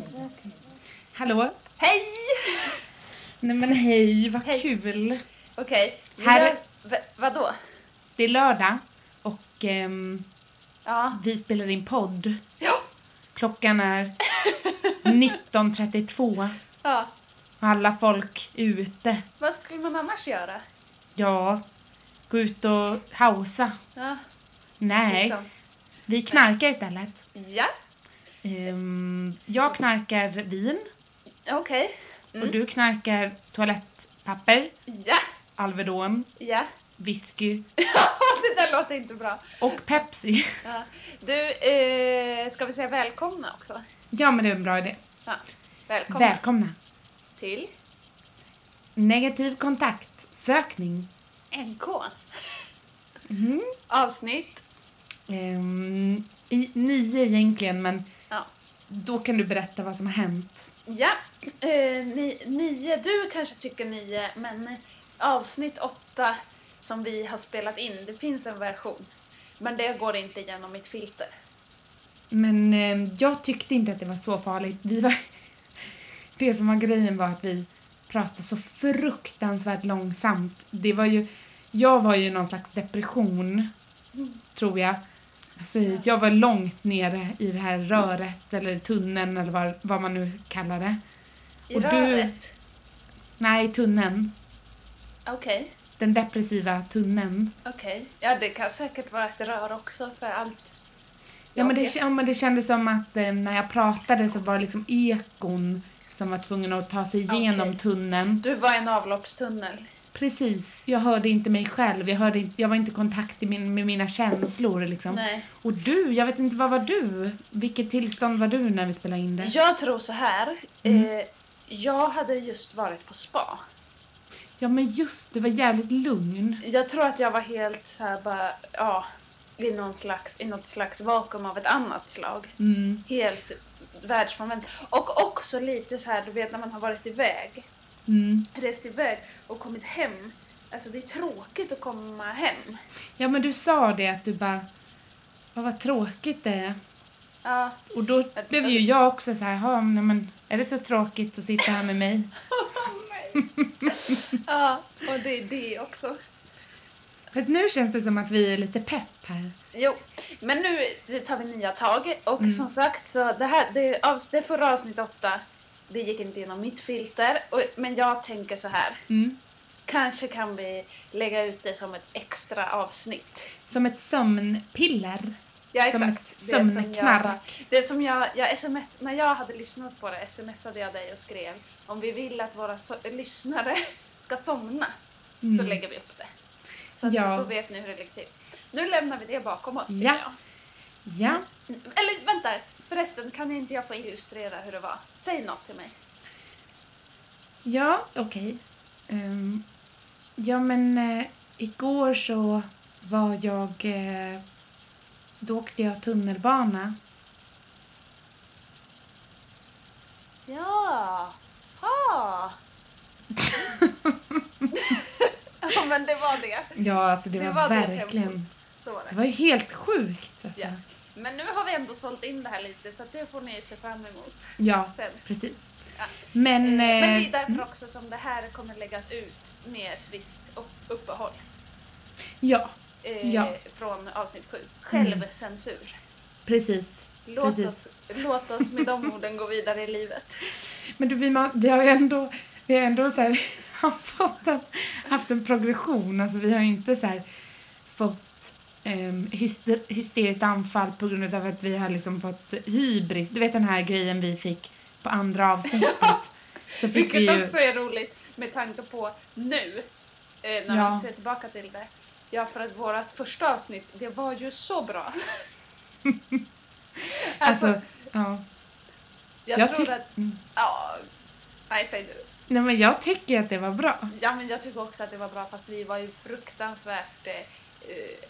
Sökning. Hallå? Hej! Nej men hej, vad Hej. kul. Okej, Här- gör... Va, vadå? Det är lördag och ehm, Ja. vi spelar in podd. Ja. Klockan är 19.32 ja. alla folk är ute. Vad skulle man annars göra? Ja, gå ut och hausa. Ja. Nej, liksom. vi knarkar istället. Ja, Ehm, jag knarkar vin okej. Mm. och du knarkar toalettpapper, Ja, Alvedon, ja. whisky det där låter inte bra. och Pepsi. Ja. Du, eh, ska vi säga välkomna också? Ja, men det är en bra idé. Ja. Välkomna Välkomna. till Negativ kontaktsökning. NK. Mhm. Avsnitt. Ehm, i, nio egentligen, men. Då kan du berätta vad som har hänt. Ja, eh, ni, nio. Du kanske tycker nio, men eh, avsnitt åtta som vi har spelat in, det finns en version. Men det går inte igenom mitt filter. Men ehm, jag tyckte inte att det var så farligt. Vi var, det som var grejen var att vi pratade så fruktansvärt långsamt. Det var ju, jag var ju någon slags depression, tror jag. Alltså, jag var långt nere i det här röret eller tunneln eller vad, vad man nu kallar det. I Och du- röret. Nej, tunneln. Okej, Den depressiva tunneln. okej. Ja, det kan säkert vara ett rör också för allt. Ja men, det, ja, men det kändes som att eh, när jag pratade så var det liksom ekon som var tvungna att ta sig igenom Okej. tunneln. Du var en avloppstunnel. Precis, jag hörde inte mig själv. Jag, hörde inte, jag var inte i kontakt i min, med mina känslor. Liksom. Nej. Och du, jag vet inte, vad var du? Vilket tillstånd var du när vi spelade in det? Jag tror så här. Mm. Eh, jag hade just varit på spa. Ja men just du var jävligt lugn. Jag tror att jag var helt så här bara, ja, i, någon slags, i något slags vakuum av ett annat slag. Mm. Helt världsfrånvänd. Och också lite så här, du vet när man har varit iväg, Mm. rest iväg och kommit hem. Alltså det är tråkigt att komma hem. Ja men du sa det att du bara, vad vad tråkigt det är. Ja, Och då blev ju jag också så här, "Ha, nej, men är det så tråkigt att sitta här med mig? ja och det är det också. Fast nu känns det som att vi är lite pepp här. Jo, men nu tar vi nya tag och Mm. som sagt så det här, det, avs- det förra avsnitt åtta, det gick inte genom mitt filter. Och, men jag tänker så här, Mm. kanske kan vi lägga ut det som ett extra avsnitt. Som ett sömnpiller. Ja Som exakt. ett Det som jag sömnknark. Det som jag, jag sms, när jag hade lyssnat på det smsade jag dig och skrev om vi vill att våra so lyssnare ska somna så Mm. lägger vi upp det. Så Ja. då vet ni hur det ligger till. Nu lämnar vi det bakom oss tycker Ja. jag. Ja. Eller vänta, förresten kan inte jag få illustrera hur det var? Säg något till mig. Ja, okej. Ehm, ja, men eh, igår så var jag... Eh, då åkte jag tunnelbana. Ja, ha. ja men det var det. Ja, alltså det, Det var, var verkligen... Det det. var ju helt sjukt alltså. Ja. Men nu har vi ändå sålt in det här lite så det får ni se fram emot Ja, sen. precis. Ja. Men... Eh, Men det eh, är därför också som det här kommer läggas ut med ett visst upp- uppehåll. Ja, Eh, Ja. Från avsnitt sju. Självcensur. precis. Låt Precis. oss, låt oss med de orden gå vidare i livet. Men du, vi, vi har ju ändå, vi har ändå så här, har fått en, haft en progression. Alltså vi har ju inte så här fått um, hyster, hysteriskt anfall på grund av att vi har liksom fått hybris. Du vet den här grejen vi fick på andra avsnittet. Så fick Vilket vi ju, också är roligt med tanke på nu, eh, när Ja. man ser tillbaka till det. Ja, för att vårt första avsnitt, det var ju så bra. alltså, alltså, ja. jag, jag tror att... mm. Ja, nej, säg du. Nej men jag tycker att det var bra. Ja, men jag tycker också att det var bra, fast vi var ju fruktansvärt eh, eh,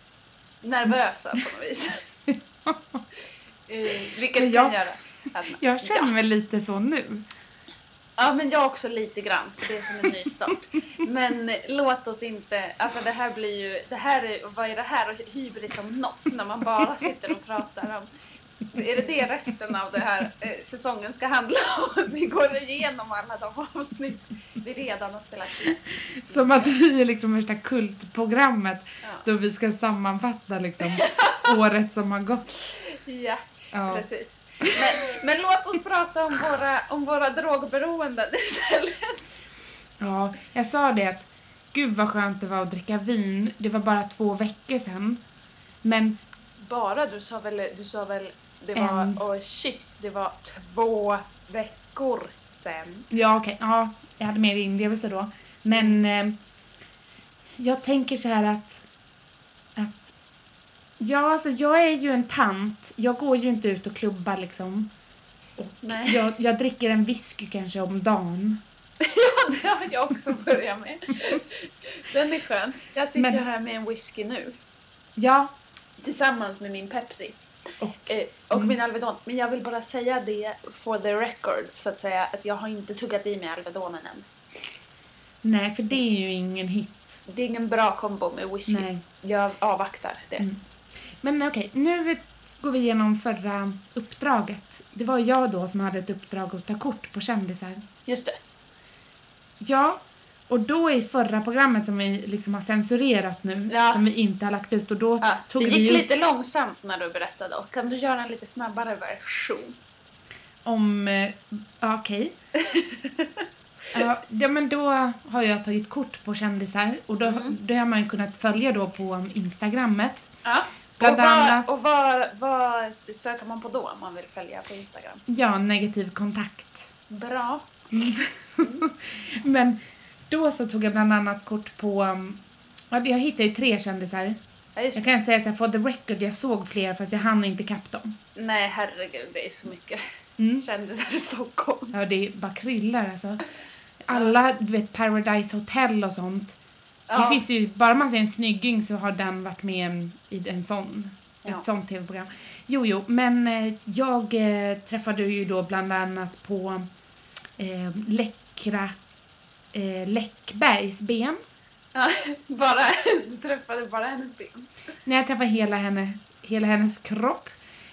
nervösa på något vis. eh, vilket jag- kan göra att Jag känner ja. mig lite så nu. Ja, men jag också lite grann, det är som en ny start. Men låt oss inte, alltså det här blir ju, det här är, vad är det här, hybris som något, när man bara sitter och pratar om Är det det resten av den här eh, säsongen ska handla om? Vi går igenom alla de avsnitt vi redan har spelat in. Som att vi är liksom värsta kultprogrammet Ja. då vi ska sammanfatta liksom året som har gått. Ja, Ja. precis. Men, men låt oss prata om våra, om våra drogberoenden istället. ja, jag sa det att gud vad skönt det var att dricka vin. Det var bara två veckor sedan. Men Bara, du sa väl, du sa väl, det var, En. oh shit, det var två veckor sen. Ja, okej. Ja, jag hade mer inlevelse då. Men eh, jag tänker så här att, att... Ja, alltså jag är ju en tant. Jag går ju inte ut och klubbar liksom. Nej. Jag, jag dricker en whisky kanske om dagen. Ja, det har jag också börjat med. Den är skön. Jag sitter Men- här med en whisky nu. Ja, Tillsammans med min Pepsi. Och... Eh, och Mm. min Alvedon. Men jag vill bara säga det for the record, så att säga, att jag har inte tuggat i mig Alvedonen än. Nej, för det är ju ingen hit. Det är ingen bra kombo med whisky. Nej. Jag avvaktar det. Mm. Men okej, nu går vi igenom förra uppdraget. Det var jag då som hade ett uppdrag att ta kort på kändisar. Just det. Ja, och då i förra programmet som vi liksom har censurerat nu, Ja. som vi inte har lagt ut, och då Ja, tog det vi gick upp lite långsamt när du berättade. då. Kan du göra en lite snabbare version? om... eh, Ja, okej. ja, ja, men då har jag tagit kort på kändisar och då, Mm. det har man ju kunnat följa då på Instagrammet. Ja. Och vad, och vad, vad söker man på då om man vill följa på Instagram? Ja, negativ kontakt. Bra. Men då så tog jag bland annat kort på... um, ja, Jag hittade ju tre kändisar. Ja, Jag det. kan säga så här, for the record, jag såg fler fast jag hann inte ikapp dem. Nej, herregud, det är så mycket Mm. kändisar i Stockholm. Ja, det bara kryllar alltså. Alla, du vet, Paradise Hotel och sånt. Det Ja. finns ju, bara man ser en snygging så har den varit med i en sån, Ja. ett sånt tv-program. Jo, jo, men eh, jag eh, träffade ju då bland annat på eh, läckra eh, Läckbergs ben. Ja, bara, du träffade bara hennes ben. När jag träffade hela, henne, hela hennes kropp.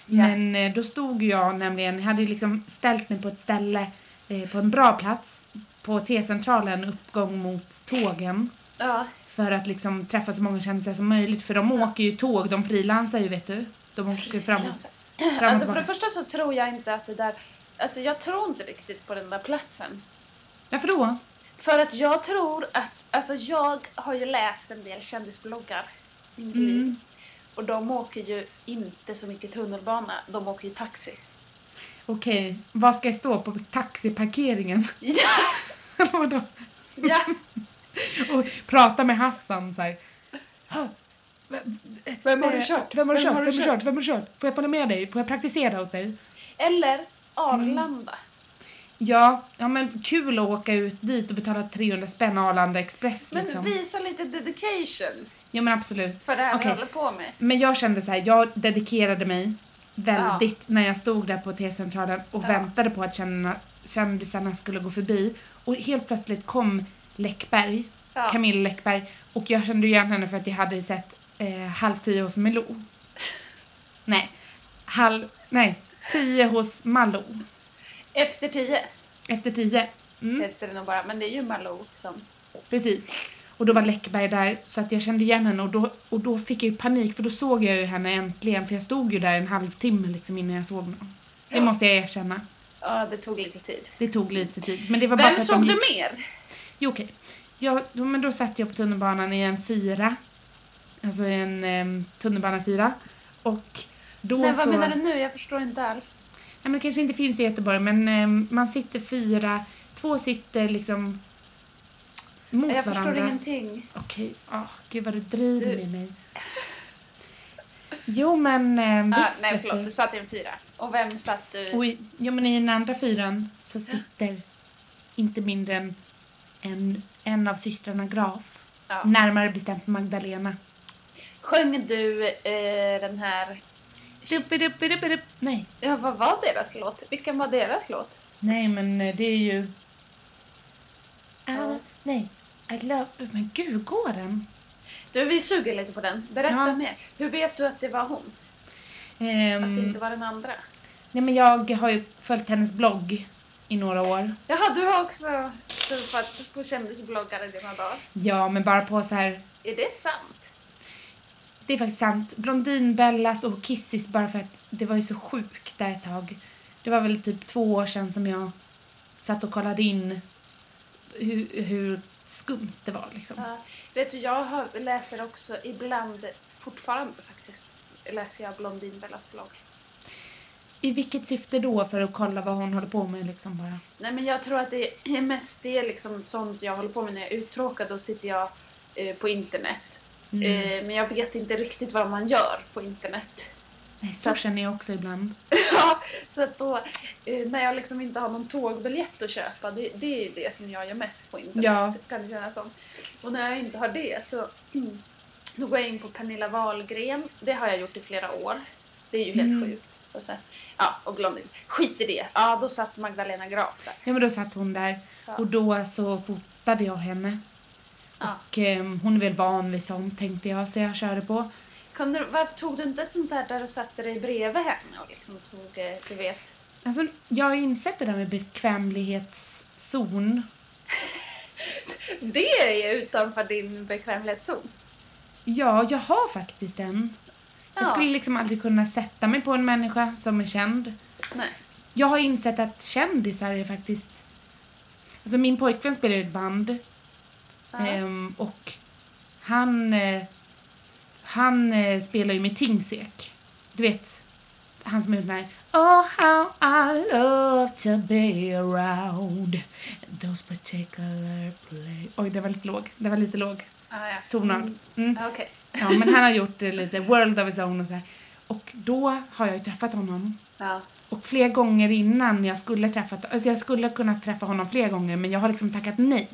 Ja. Men eh, då stod jag nämligen, jag hade liksom ställt mig på ett ställe eh, på en bra plats på T-centralen uppgång mot tågen Ja, för att liksom träffa så många kändisar som möjligt för de åker ju tåg, de frilansar ju vet du. De åker fram, fram Alltså för det första så tror jag inte att det där, alltså jag tror inte riktigt på den där platsen. Varför då? För att jag tror att, alltså jag har ju läst en del kändisbloggar i mitt liv. Mm. Och de åker ju inte så mycket tunnelbana, de åker ju taxi. Okej, vad ska jag stå på taxiparkeringen? Ja! Vadå? Ja! och prata med Hassan så här. "Ha, vem- har eh, du kört? Vem har du kört? Vem har du kört? Vem har du kört? Får jag följa med dig? Får jag praktisera hos dig? Eller Arlanda. Ja, ja men kul att åka ut dit och betala 300 spänn Arlanda Express Men liksom. visa lite dedication Ja men absolut. för det här Okej. vi håller på med. Men jag kände så här, jag dedikerade mig väldigt när jag stod där på T-centralen och Ja. väntade på att känna, kändisarna skulle gå förbi. Och helt plötsligt kom Läckberg, Ja. Camilla Läckberg, och jag kände igen henne för att jag hade sett eh, Halv tio hos Milou. nej, halv, nej, tio hos Malou. Efter tio Efter tio. Mm. heter det nog bara, men det är ju Malou som... Precis. Och då var Läckberg där så att jag kände igen henne och då, och då fick jag ju panik för då såg jag ju henne äntligen för jag stod ju där en halvtimme liksom innan jag såg honom. Det måste jag erkänna. Ja, det tog lite tid. Det tog lite tid. Men det var bara Vem för att såg de du mer? Jo okej. Ja, då, men då satt jag på tunnelbanan i en fyra. Alltså i en um, tunnelbanefyra. Och då Nej, vad så... menar du nu? Jag förstår inte alls. Men det kanske inte finns i Göteborg men ehm, man sitter fyra, två sitter liksom mot jag varandra. förstår ingenting. Okej, åh gud vad du driver Du- med mig. Jo men eh, visst Ah, nej, förlåt. du. Du satt i en fyra. Och vem satt du... Och i, jo men i den andra fyran så sitter inte mindre än en, en av systrarna Graf. Ja. Närmare bestämt Magdalena. Sjöng du eh, den här... Nej. Ja, vad var deras låt? Vilken var deras låt? Nej men eh, det är ju... Ja. Nej. I love... Men gud, går den? Du, vi suger lite på den. Berätta Ja. mer. Hur vet du att det var hon? Ehm, Att det inte var den andra? Nej men jag har ju följt hennes blogg i några år. Jaha, du har också surfat på kändisbloggar i dina dagar. Ja, men bara på så här Är det sant? Det är faktiskt sant. Blondinbellas och Kissis bara för att det var ju så sjukt där ett tag. Det var väl typ två år sedan som jag satt och kollade in hur, hur skumt det var liksom. Ja. Vet du, jag har, läser också ibland, fortfarande faktiskt, läser jag Blondinbellas blogg. I vilket syfte då för att kolla vad hon håller på med liksom bara? Nej men jag tror att det är mest det liksom sånt jag håller på med när jag är uttråkad. Då sitter jag eh, på internet. Mm. Eh, men jag vet inte riktigt vad man gör på internet. Nej, så känner jag också ibland. Ja, så att då, eh, när jag liksom inte har någon tågbiljett att köpa, det, det är det som jag gör mest på internet, Ja. kan det kännas som. Och när jag inte har det så mm, då går jag in på Pernilla Wahlgren. Det har jag gjort i flera år. Det är ju helt Mm. sjukt. Och, så, här, ja, och Blondin. Skit i det. Ja, då satt Magdalena Graf där. Ja men då satt hon där Ja. och då så fotade jag henne. Och ehm, hon är väl van vid sånt tänkte jag så jag körde på. Du- varför tog du inte ett sånt där där du satte dig bredvid henne och liksom tog, eh, du vet, Alltså jag har ju insett det där med bekvämlighetszon. det är ju utanför din bekvämlighetszon. Ja, jag har faktiskt en. Jag Ja. skulle liksom aldrig kunna sätta mig på en människa som är känd. Nej. Jag har insett att kändisar är faktiskt... Alltså min pojkvän spelar i ett band. Ja. ehm, och han... Eh, han eh, spelar ju med Tingsek. Du vet, han som är den här... Oh how I love to be around those particular play... Oj, det var lite låg. Det var lite låg Ah, ja. tonart. Mm. Mm. Ja, Okej. Ja, men han har gjort eh, lite World of his own och så här. Och då har jag ju träffat honom. Ja. Och flera gånger innan jag skulle träffat, alltså jag skulle kunna träffa honom flera gånger men jag har liksom tackat nej.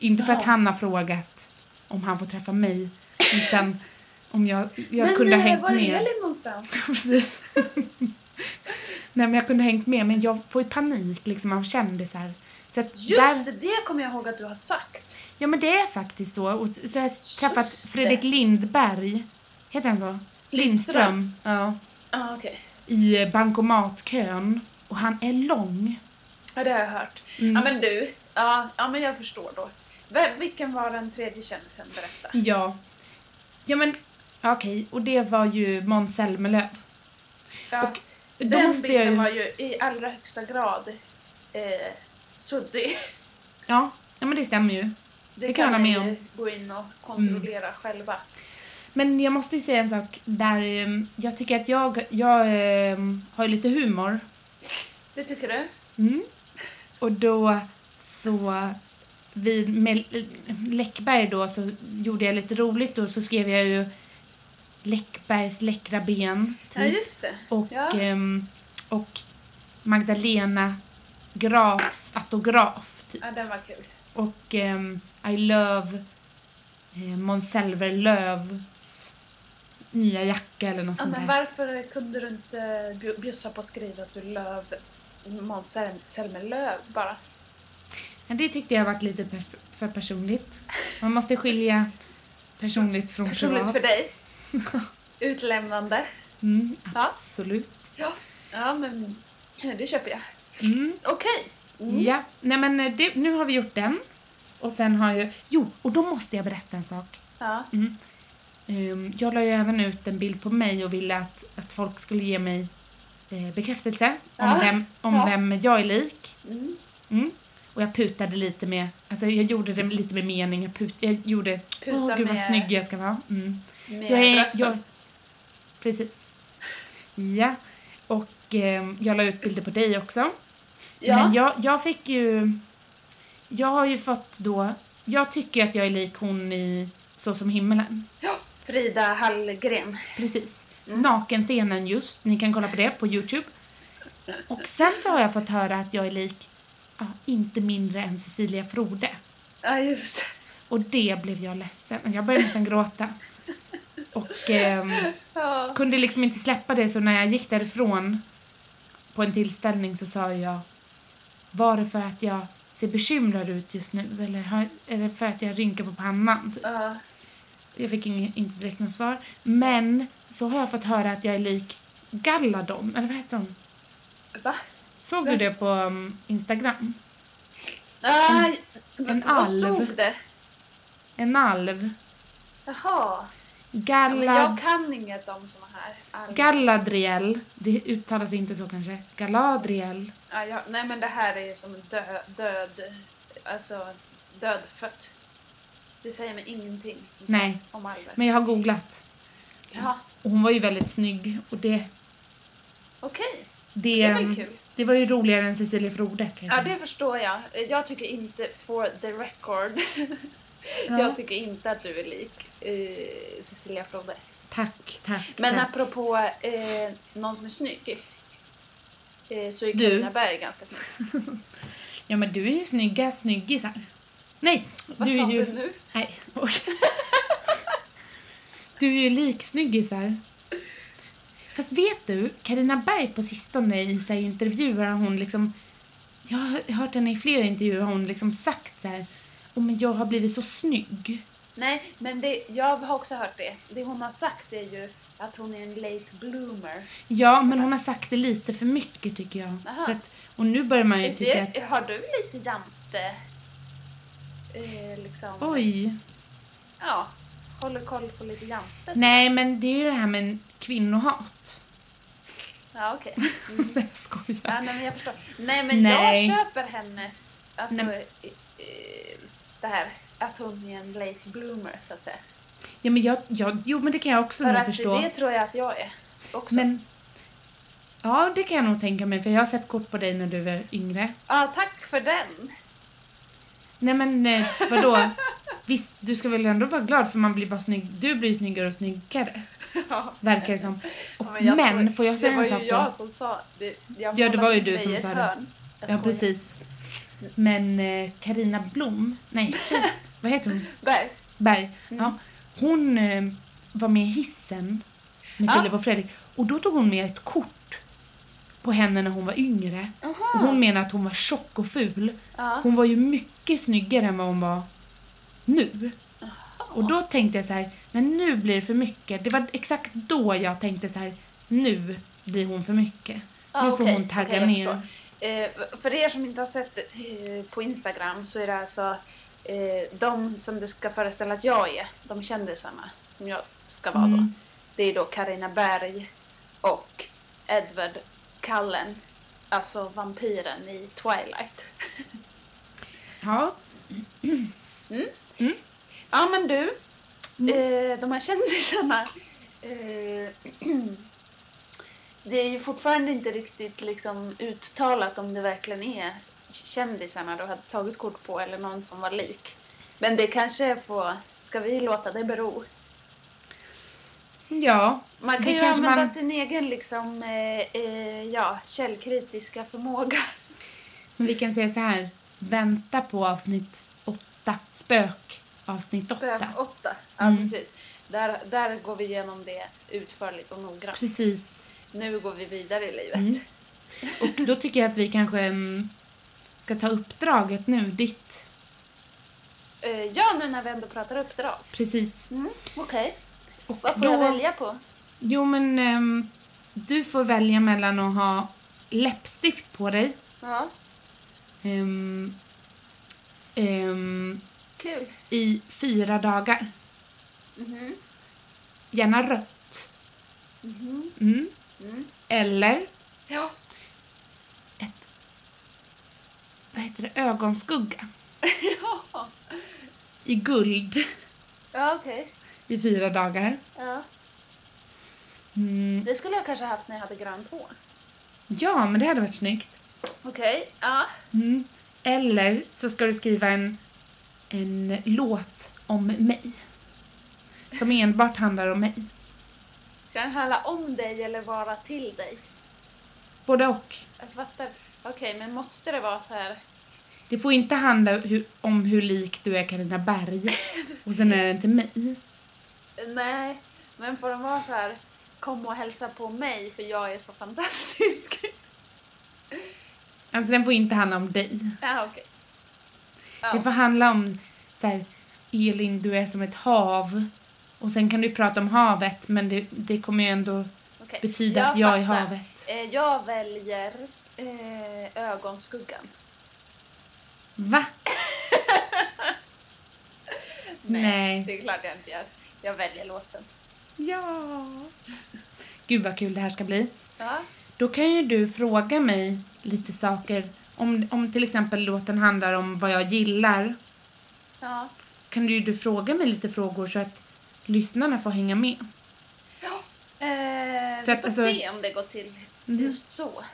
Inte för att han har frågat om han får träffa mig utan om jag, jag men kunde ha eh, hängt var är med. Elin någonstans? Precis. nej men jag kunde ha hängt med men jag får ju panik liksom av kändisar. Så att Just där, det, kommer jag ihåg att du har sagt. Ja men det är faktiskt så. Och så har jag träffat Just det. Fredrik Lindberg. Heter han så? Lindström. Ja. Ja, okej. I eh, bankomatkön. Och han är lång. Ja, det har jag hört. Mm. Ja, men du. Ja, ja, men jag förstår då. Vem- Vilken var den tredje kändisen? Berätta. Ja. Ja men okej, och det var ju Måns Zelmerlöw. Ja, Och då den måste jag bilden ju... var ju i allra högsta grad eh, suddig. Ja, ja, men det stämmer ju. Det, kan jag hålla ni med ju gå in och kontrollera själva. Men jag måste ju säga en sak där ehm, jag tycker att jag, jag ehm, har ju lite humor. Det tycker du? Mm. Och då så vid med Läckberg då så gjorde jag lite roligt och så skrev jag ju Läckbergs läckra ben. Ja, just det. och, ja. ehm, och Magdalena Grafs autograf typ. Ja, den var kul. Och ehm, I love eh, Måns Zelmerlöws nya jacka eller något Ja, sånt men där. varför kunde du inte bju- bjussa på att skriva att du löv Måns Zel- Zelmerlöw bara? Men det tyckte jag varit lite per- för personligt. Man måste skilja personligt från Personligt privat. för dig. Utlämnande. Mm, absolut. Ja. Ja, men det köper jag. Mm. Okej. Mm. Ja, nej men eh, det, nu har vi gjort den. Och sen har jag, jo, och då måste jag berätta en sak. Ja. Mm. Ehm, jag la ju även ut en bild på mig och ville att, att folk skulle ge mig eh, bekräftelse om, Ja. vem, om Ja. vem jag är lik. Mm. Och jag putade lite med, alltså jag gjorde det lite med mening. Jag, put, jag gjorde, Puta åh gud vad snygg jag ska vara. Mm. Med Jag brösten. jag, precis. Ja, och ehm, jag la ut bilder på dig också. ja. Men jag, jag fick ju... Jag har ju fått då... Jag tycker att jag är lik hon i Så som himmelen. Frida Hallgren. Precis. Mm. Nakenscenen just. Ni kan kolla på det på Youtube. Och sen så har jag fått höra att jag är lik ja, inte mindre än Cecilia Frode. Ja, just det. Och det blev jag ledsen. Jag började nästan gråta. Och ehm, Ja. kunde liksom inte släppa det så när jag gick därifrån på en tillställning så sa jag var det för att jag ser bekymrad ut just nu eller har, är det för att jag rynkar på pannan? Typ. Ja. Jag fick inget, inte direkt något svar. Men så har jag fått höra att jag är lik Galladon, eller vad heter hon? Va? Såg du det på um, Instagram? Ah, en vad alv. stod det? En alv. Jaha. Ja, Gallad, jag kan inget om såna här alver. Galadriel. Det uttalas inte så kanske. Galadriel. Ja, nej men det här är som en död, alltså dödfött. Det säger mig ingenting Nej, om alver. men jag har googlat. Ja, Och hon var ju väldigt snygg. Och det, okej. det, Det är väl kul. Det var ju roligare än Cecilia Frode kan jag Ja, det förstår jag. Jag tycker inte, for the record, Ja. jag tycker inte att du är lik eh, Cecilia Frode. Tack, tack. Men tack. apropå eh, någon som är snygg. Eh, så är. Carina Berg ganska snygg. Ja men du är ju snygga snyggisar. Nej, Vad du sa är ju... du nu? Nej, oj. Du är ju liksnyggisar. Fast vet du, Karina Berg på sistone i så här, intervjuer har hon liksom... Jag har hört henne i flera intervjuer har hon liksom sagt så här... Oh, men jag har blivit så snygg. Nej, men det, jag har också hört det. Det hon har sagt är ju att hon är en late bloomer. Ja, men hon har sagt det lite för mycket tycker jag. Aha. Så att, och nu börjar man ju Är tycka att... det, har du lite jante? Eh, liksom, Oj. Ja, håller koll på lite jante. Nej, men det är ju det här med kvinnohat. Ja, okej. Nej, jag skojar. Ja, nej, men jag förstår. Nej, men Nej. jag köper hennes, alltså, Nej. det här att hon är en late bloomer så att säga. Ja, men jag, jag, jo, men det kan jag också För att förstå. det tror jag att jag är också. Men ja, det kan jag nog tänka mig för jag har sett kort på dig när du var yngre. Ja, tack för den. Nej men eh, vadå? Visst, du ska väl ändå vara glad för man blir bara snygg. Du blir snyggare och snyggare, Ja. verkar det som. Och, Ja, jag men, får jag säga Det var en sak ju då? jag som sa det. Jag Ja, det var ju du som sa det. Ja, precis. Men eh, Karina Blom, nej, vad heter hon? Berg. Berg. Mm. Ja, hon eh, var med i hissen med Ja. Filip och Fredrik och då tog hon med ett kort på henne när hon var yngre. Aha. Och hon menar att hon var tjock och ful. Ja. Hon var ju mycket snyggare än vad hon var nu. Och då tänkte jag så här, men nu blir det för mycket. Det var exakt då jag tänkte så här, nu blir hon för mycket. Ja, nu får hon tagga jag ner. Eh, för er som inte har sett eh, på Instagram så är det alltså eh, de som det ska föreställa att jag är, de kändisarna som jag ska vara då. Mm. Det är då Karina Berg och Edward Cullen, alltså vampyren i Twilight. Ja. Ja men du, Mm. eh, de här kändisarna. Eh, det är ju fortfarande inte riktigt liksom uttalat om det verkligen är kändisarna du hade tagit kort på eller någon som var lik. Men det kanske får, ska vi låta det bero? Ja. Man kan ju använda man- sin egen liksom, eh, eh, ja, källkritiska förmåga. Men vi kan säga så här. Vänta på avsnitt åtta. Spök. Avsnitt Spök åtta. 8. Ja, Mm. precis. Där, där går vi igenom det utförligt och noggrant. Precis. Nu går vi vidare i livet. Mm. Och då tycker jag att vi kanske mm, ska ta uppdraget nu, ditt. Eh, ja, nu när vi ändå pratar uppdrag. Precis. Mm, Okej. Och Vad får då, jag välja på? Jo men ehm, du får välja mellan att ha läppstift på dig. Ja, ehm, ehm, kul. i fyra dagar. Mhm. Gärna rött. Mhm. Mm. Mm. Eller Ja. ett vad heter det, ögonskugga ja. i guld Ja, okej. i fyra dagar. Ja. Mm. Det skulle jag kanske haft när jag hade grönt hår. Ja, men det hade varit snyggt. Okej, ja. Mm. Eller så ska du skriva en, en låt om mig. Som enbart handlar om mig. Ska den handla om dig eller vara till dig? Både och. Jag fattar. Okej, men måste det vara så här? Det får inte handla hur, om hur lik du är Carina Berg. Och sen är den till mig. Nej, men får den vara så här? Kom och hälsa på mig för jag är så fantastisk. Alltså den får inte handla om dig. ja, okej. Det Ja. får handla om så här, Elin, du är som ett hav. Och sen kan du prata om havet, men det, det kommer ju ändå Okej. betyda att jag är fattar. havet. Eh, jag väljer eh, ögonskuggan. Va? Nej. Det är klart jag inte gör. Jag väljer låten. Ja. Gud vad kul det här ska bli. Ja. Då kan ju du fråga mig lite saker. Om, om till exempel låten handlar om vad jag gillar Ja. så kan du ju fråga mig lite frågor så att lyssnarna får hänga med. Eh, Så vi att, får alltså- se om det går till Mhm. just så.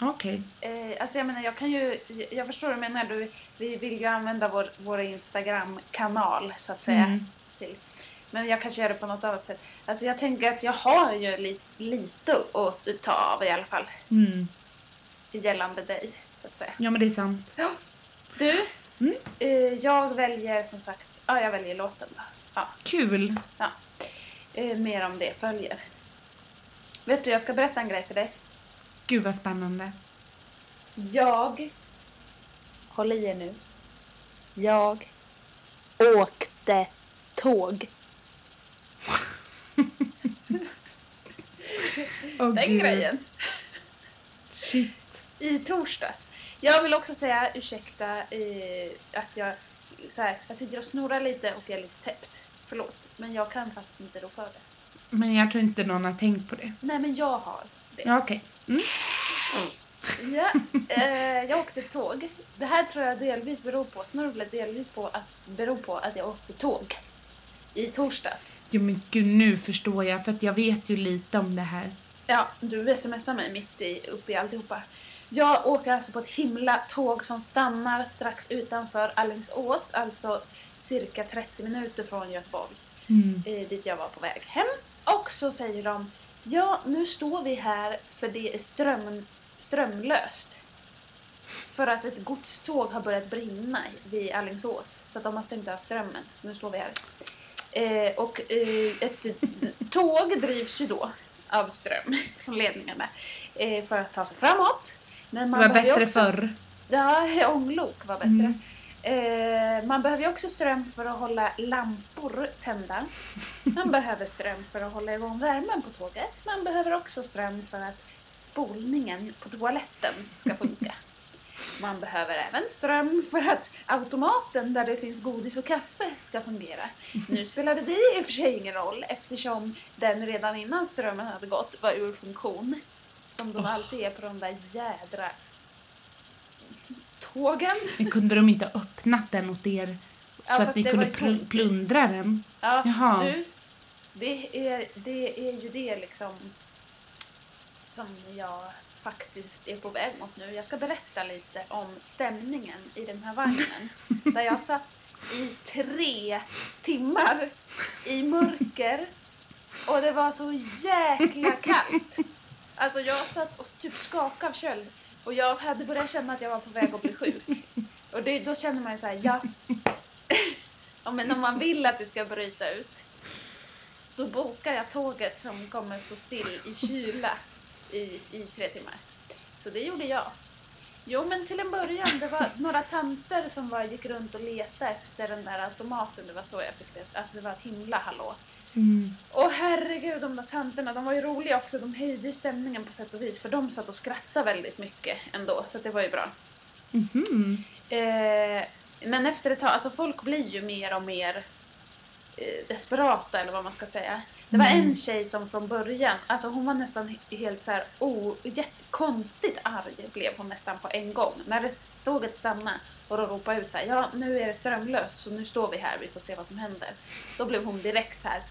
Okej. Eh, alltså jag menar, jag kan ju, jag förstår vad du menar. Du, vi vill ju använda vår, vår Instagram-kanal så att säga. Mm. Till. Men jag kanske gör det på något annat sätt. Alltså jag tänker att jag har ju li, lite att ta av i alla fall. Mm. Gällande dig, så att säga. Ja men det är sant. Du, Mm. eh, jag väljer som sagt, ja jag väljer låten då. Ja, Kul. eh, mer om det följer. Vet du, jag ska berätta en grej för dig. Gud vad spännande. Jag, håll i er nu. Jag åkte tåg. Åh, Den Gud. grejen. Shit. I torsdags. Jag vill också säga ursäkta att jag, så här, jag sitter och snorar lite och är lite täppt. Förlåt, men jag kan faktiskt inte rå för det. Men jag tror inte någon har tänkt på det. Nej, men jag har det. Ja, okej. Mm. Ja, eh, jag åkte tåg. Det här tror jag delvis beror på, snurvlet delvis på att, beror på att jag åkte tåg i torsdags. Jo men gud, nu förstår jag för att jag vet ju lite om det här. Ja, du smsar mig mitt i, uppe i alltihopa. Jag åker alltså på ett himla tåg som stannar strax utanför Alingsås, alltså cirka 30 minuter från Göteborg, Mm. eh, dit jag var på väg hem. Och så säger de, ja nu står vi här för det är ström, strömlöst. För att ett godståg har börjat brinna vid Alingsås, så att de har stängt av strömmen. Så nu står vi här. Eh, och eh, ett tåg drivs ju då av ström från ledningarna eh, för att ta sig framåt. Men Det man var behöver ju bättre också, förr. Ja, ånglok var bättre. Mm. Eh, man behöver ju också ström för att hålla lampor tända. Man behöver ström för att hålla igång värmen på tåget. Man behöver också ström för att spolningen på toaletten ska funka. Man behöver även ström för att automaten där det finns godis och kaffe ska fungera. Nu spelade det i och för sig ingen roll eftersom den redan innan strömmen hade gått var ur funktion. Som de Åh. alltid är på de där jädra tågen. Men kunde de inte ha öppnat den åt er Ja, så att fast ni kunde pl- plundra den? Ja, Jaha. du. Det är, det är ju det liksom som jag faktiskt är på väg mot nu. Jag ska berätta lite om stämningen i den här vagnen. där jag satt i tre timmar i mörker och det var så jäkla kallt. Alltså jag satt och typ skakade av köld och jag hade börjat känna att jag var på väg att bli sjuk. Och det, då känner man ju så här, ja. ja men om man vill att det ska bryta ut då bokar jag tåget som kommer stå still i kyla i, i tre timmar. Så det gjorde jag. Jo men till en början, det var några tanter som var, gick runt och letade efter den där automaten. Det var så jag fick det. Alltså det var ett himla hallå. Mm. Och herregud, de där tanterna, de var ju roliga också. De höjde ju stämningen på sätt och vis. För de satt och skrattade väldigt mycket ändå, så det var ju bra. Mhm. Eh, men efter ett tag, alltså folk blir ju mer och mer eh, desperata eller vad man ska säga. Det var Mm. en tjej som från början, alltså hon var nästan he- helt så här oh, konstigt arg blev hon nästan på en gång. När det tåget stannade och de ropade ut så här, ja nu är det strömlöst så nu står vi här, vi får se vad som händer. Då blev hon direkt så här,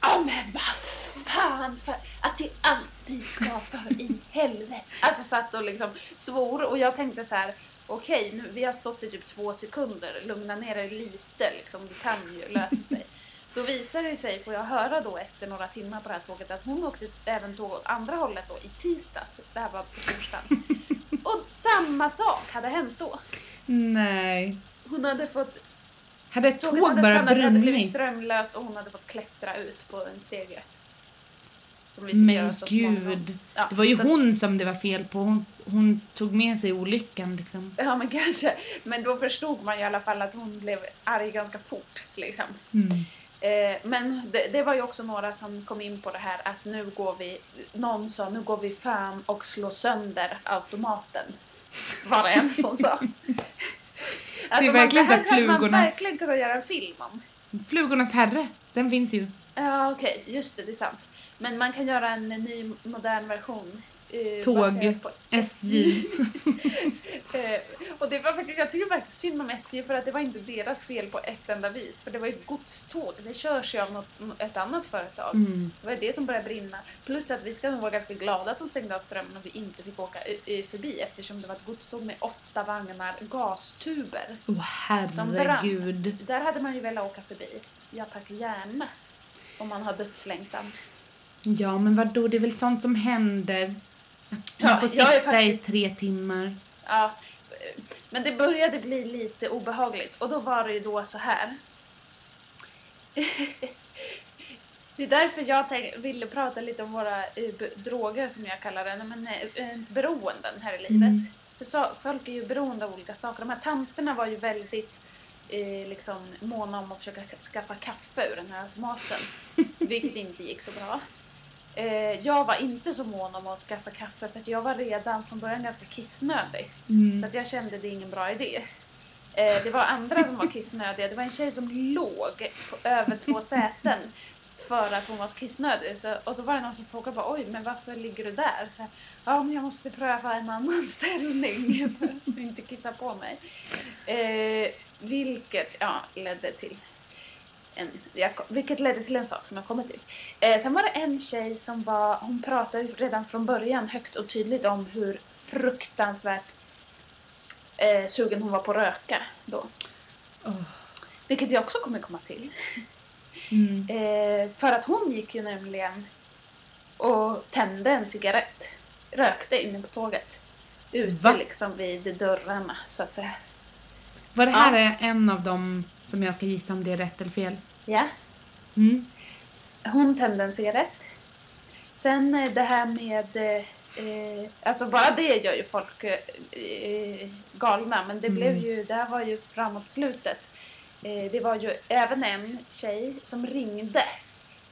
ja men vad fan för att det alltid ska för i helvete. Alltså satt och liksom svor och jag tänkte så här, okej nu, vi har stått i typ två sekunder, lugna ner er lite liksom, det kan ju lösa sig. Då visar det sig, får jag höra då efter några timmar på det här tåget, att hon åkte även tåg åt andra hållet då i tisdags. Det här var på torsdagen. Och samma sak hade hänt då. Nej. Hon hade fått, Hade ett tåg bara stannat, det hade blivit brunnit? strömlöst och hon hade fått klättra ut på en stege. Som vi fick göra Men så småningom. gud. Ja, Det var ju så hon som det var fel på. Hon, hon tog med sig olyckan liksom. Ja men kanske. Men då förstod man ju i alla fall att hon blev arg ganska fort. Liksom. Mm. Eh, men det, det var ju också några som kom in på det här att nu går vi, någon sa nu går vi fram och slår sönder automaten. Var det en som sa. Alltså, verkligen man, det här så här man flugornas- verkligen kunnat göra en film om. Flugornas herre, den finns ju. Ja okej, just det, det är sant. Men man kan göra en ny modern version. Eh, Tåg, på SJ. Eh, och det var faktiskt, jag tycker faktiskt synd om SJ för att det var inte deras fel på ett enda vis. För det var ju godståg, det körs ju av något, ett annat företag. Mm. Det var det som började brinna. Plus att vi ska nog vara ganska glada att de stängde av strömmen och vi inte fick åka förbi eftersom det var ett godståg med åtta vagnar gastuber. Åh brann. herregud. Där hade man ju velat åka förbi. Ja tack, gärna. Om man har dödslängtan. Ja, men vad då? Det är väl sånt som händer. Att Ja, man får jag är sitta faktiskt- i tre timmar. Ja, men det började bli lite obehagligt och då var det ju då så här. Det är därför jag tänk, ville prata lite om våra eh, droger som jag kallar det, men eh, ens beroenden här i livet. Mm. För så, folk är ju beroende av olika saker. De här tanterna var ju väldigt eh, liksom måna om att försöka ka- skaffa kaffe ur den här automaten. vilket inte gick så bra. Eh, jag var inte så mån om att skaffa kaffe för att jag var redan från början ganska kissnödig. Så Mm. att jag kände det är ingen bra idé. Eh, det var andra som var kissnödiga. Det var en tjej som låg på över två säten för att hon var så kissnödig. Så, och så var det någon som frågade bara, oj men varför ligger du där? Så, ja men jag måste pröva en annan ställning för att inte kissa på mig. Eh, vilket ja, ledde till en, jag, vilket ledde till en sak som jag kommer till. Eh, sen var det en tjej som var, hon pratade redan från början högt och tydligt om hur fruktansvärt eh, sugen hon var på att röka då. Åh. Vilket jag också kommer komma till. Mm. Eh, för att hon gick ju nämligen och tände en cigarett. Rökte inne på tåget. Ute Va? liksom vid dörrarna så att säga. Vad det här är en av dem som jag ska gissa om det är rätt eller fel. Ja. Mm. Hon cigarett. Sen eh, det här med... eh, Eh, alltså bara det gör ju folk eh, eh, galna. Men det Mm. blev ju... Det här var ju framåt slutet. Eh, det var ju även en tjej som ringde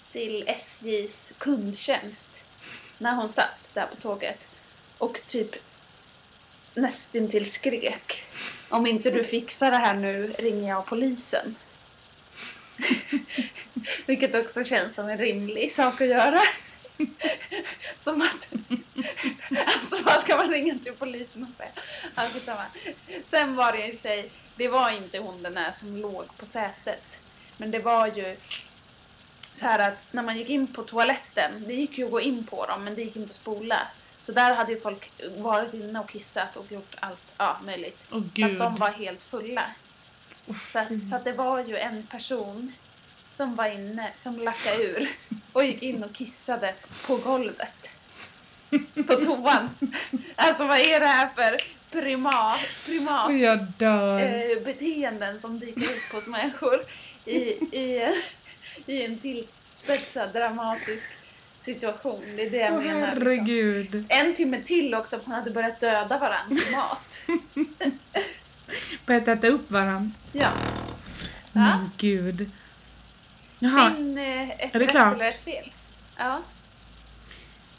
till SJs kundtjänst när hon satt där på tåget och typ nästintill skrek. Om inte du fixar det här nu ringer jag polisen. Vilket också känns som en rimlig sak att göra. som att... alltså vad ska man ringa till polisen och säga? Skitsamma. Sen var det en tjej, det var inte hon den där som låg på sätet. Men det var ju så här att när man gick in på toaletten, det gick ju att gå in på dem men det gick inte att spola. Så där hade ju folk varit inne och kissat och gjort allt ja, möjligt. Åh Så att de var helt fulla. Så, fy. så att det var ju en person som var inne, som lackade ur och gick in och kissade på golvet. På toan. Alltså vad är det här för primat, primat eh, beteenden som dyker upp hos människor i, i, i en tillspetsad dramatisk situation. Det är det jag Åh menar. Liksom. herregud. En timme till och de hade börjat döda varandra mat. Börjat äta upp varann. Ja. Men gud. Jaha, Finn eh, ett Är det rätt klart? eller ett fel. Ja.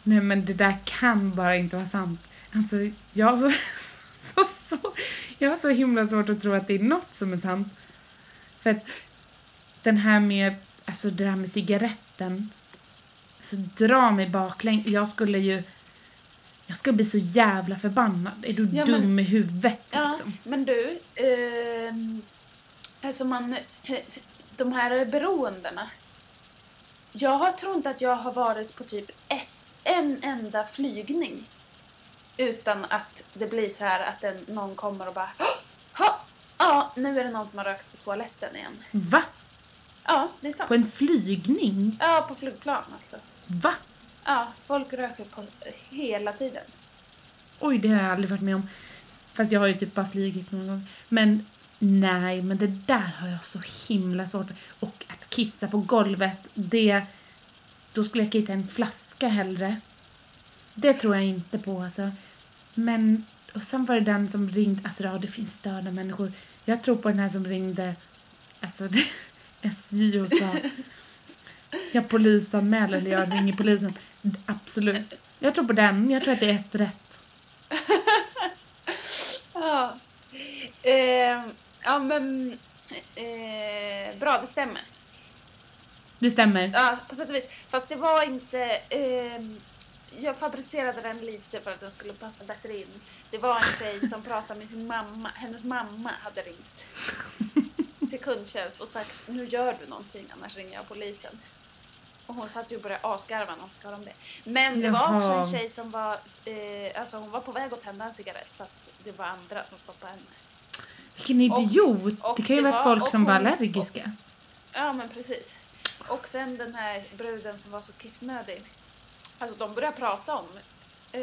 nej men det där kan bara inte vara sant. Alltså, jag har så, så, så, jag har så himla svårt att tro att det är något som är sant. För att den här med, alltså det här med cigaretten. Alltså dra mig baklänges. Jag skulle ju, jag skulle bli så jävla förbannad. Är du Ja, men- dum i huvudet Ja, liksom? men du. ehm, alltså man... De här beroendena. Jag tror inte att jag har varit på typ ett, en enda flygning. Utan att det blir så här att en, någon kommer och bara... Ha, ja, nu är det någon som har rökt på toaletten igen. Va? Ja, det är sant. På en flygning? Ja, på flygplan alltså. Va? Ja, folk röker på hela tiden. Oj, det har jag aldrig varit med om. Fast jag har ju typ bara flugit någon gång. Men nej, men det där har jag så himla svårt för. Och att kissa på golvet, det... Då skulle jag kissa i en flaska hellre. Det tror jag inte på alltså. Men, och sen var det den som ringde, alltså ja, det finns störda människor. Jag tror på den här som ringde, alltså det, SJ och sa jag polisanmäler eller jag ringer polisen. Absolut. Jag tror på den. Jag tror att det är ett rätt. Ja. Eh, ja, men... Eh, bra, det stämmer. Det stämmer. Ja, på sätt och vis. Fast det var inte... Eh, jag fabricerade den lite för att den skulle passa bättre in. Det var en tjej som pratade med sin mamma. Hennes mamma hade ringt till kundtjänst och sagt nu gör du någonting annars ringer jag polisen. Och hon satt ju och började asgarva när hon fick höra om det. Men det var också en tjej som var, eh, alltså hon var på väg att tända en cigarett fast det var andra som stoppade henne. Vilken idiot. och det kan ju det vara var- folk och som var hon- allergiska. Ja men precis. Och sen den här bruden som var så kissnödig. Alltså de började prata om, eh,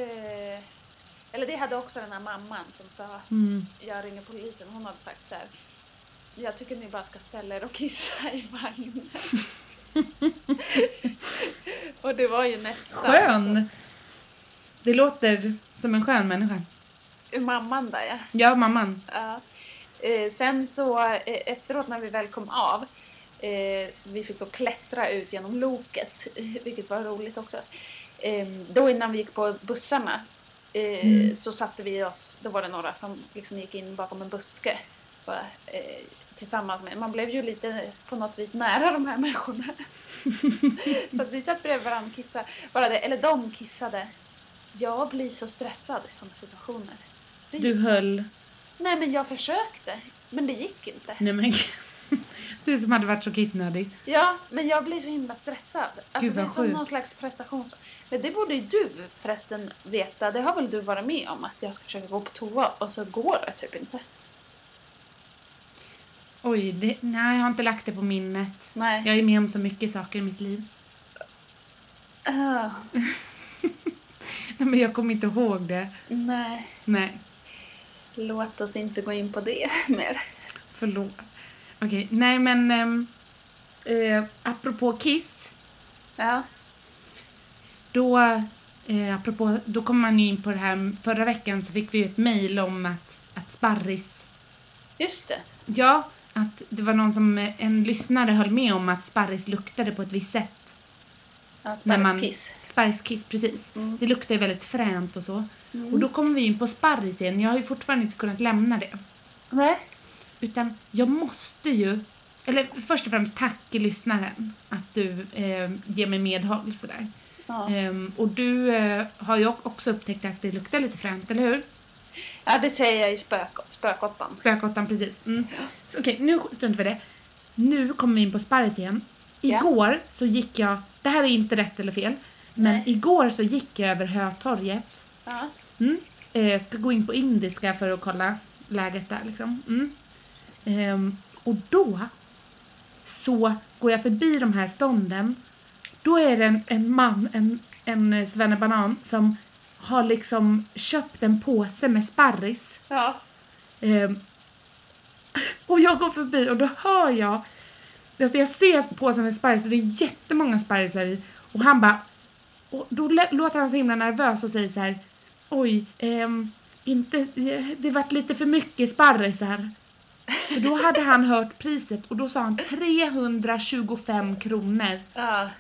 eller det hade också den här mamman som sa Mm. jag ringer polisen. Hon hade sagt så här. Jag tycker ni bara ska ställa er och kissa i vagnen. och det var ju nästan. Skön. Det låter som en skön människa. Mamman där ja. Ja, mamman. Ja. Eh, sen så eh, efteråt när vi väl kom av, eh, vi fick då klättra ut genom loket, vilket var roligt också. Eh, då innan vi gick på bussarna eh, Mm. så satte vi oss, då var det några som liksom gick in bakom en buske och, eh, tillsammans med, man blev ju lite på något vis nära de här människorna. så att vi satt bredvid varandra och kissade, bara det, eller de kissade. Jag blir så stressad i sådana situationer. Så Du höll... Nej men jag försökte, men det gick inte. Nej men Du som hade varit så kissnödig. Ja, men jag blir så himla stressad. Alltså Gud, det är som någon slags prestation. Men det borde ju du förresten veta. Det har väl du varit med om att jag ska försöka gå på toa och så går det typ inte. Oj, det, nej jag har inte lagt det på minnet. Nej. Jag är med om så mycket saker i mitt liv. Ah, Nej, men jag kommer inte ihåg det. nej, Nej, låt oss inte gå in på det mer. förlåt. Okej, nej men... ehm, eh, apropå Kiss. Ja, Då, eh, apropå, då kommer man ju in på det här. Förra veckan så fick vi ju ett mejl om att, att Sparris... just det. Ja, att det var någon som, eh, en lyssnare höll med om att Sparris luktade på ett visst sätt. Ja, Sparriskiss. Sparriskiss, precis. Mm. Det luktar ju väldigt fränt och så. Mm. Och då kommer vi in på Sparris igen. Jag har ju fortfarande inte kunnat lämna det. Nej. Utan jag måste ju, eller först och främst tack lyssnaren att du eh, ger mig medhåll sådär. Ja. Ehm, och du eh, har ju också upptäckt att det luktar lite fränt, eller hur? Ja, det säger jag i spök, spökåttan. Spökåttan, precis. Mm. Okej, nu struntar vi det. Nu kommer vi in på Sparris igen. Ja. Igår så gick jag, det här är inte rätt eller fel, men Nej. igår så gick jag över Hötorget Ja. Mm. Eh, ska gå in på indiska för att kolla läget där liksom. Mm. Ehm, och då så går jag förbi de här stånden. Då är det en, en man, en, en svennebanan som har liksom köpt en påse med sparris. Ja. Ehm, och jag går förbi och då hör jag, alltså jag ser påsen med sparris och det är jättemånga sparrisar i. Och han bara, och då låter han så himla nervös och säger så här, oj, ehm, inte, det vart lite för mycket sparrisar. För då hade han hört priset och då sa han 325 kronor. Ja.